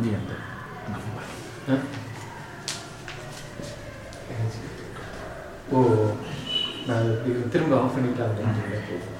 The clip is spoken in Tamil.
Niente. ஆ? ஓ நான் இது திரும்ப ஆஃப் பண்ணிக்கலாம் அப்படின்னு